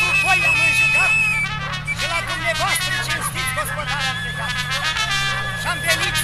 cu voi am înjucat și la dumneavoastră cinstiți gospodar am plecat. Și-am venit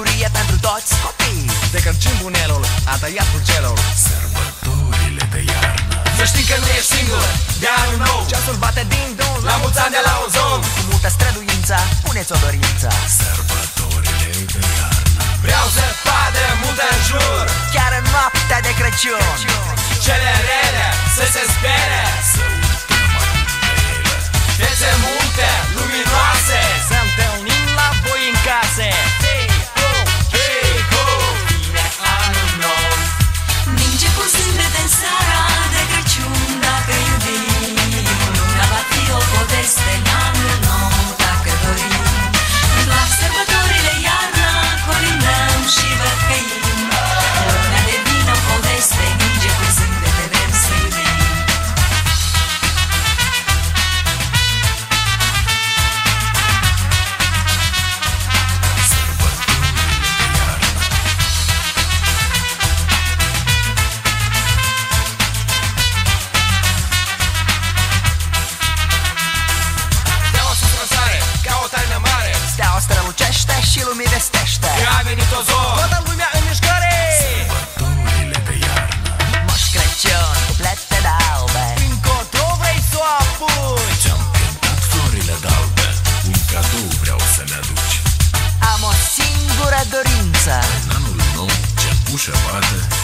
bucurie pentru toți copii De Crăciun bunelul a tăiat purcelul Sărbătorile de iarnă. Să știi că nu ești singur de anul nou. Ceasul bate din două, La mulți ani de la ozon. Cu multă străduință, puneți o dorință. Sărbătorile de iarnă. Vreau să padă multă în jur. Chiar în noaptea de Crăciun, Crăciun. Cele rele să se spere. chamada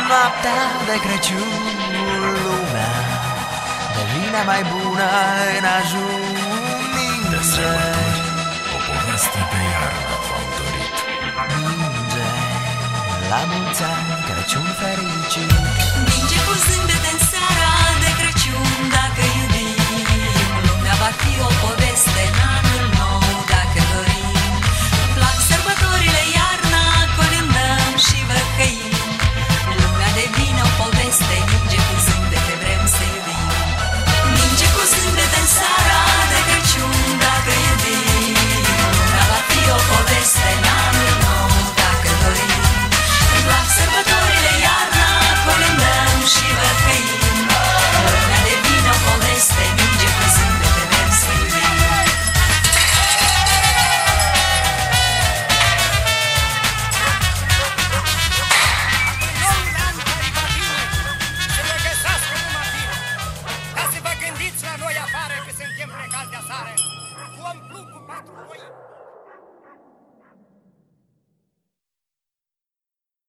în noaptea de Crăciun Lumea devine mai bună în ajunge. O poveste de iarnă v-a autorit Minge, la mulți ani, Crăciun fericit. Minge cu zâmbet în seara de Crăciun Dacă iubim, lumea va fi o poveste sare! Cu am cu patru voi!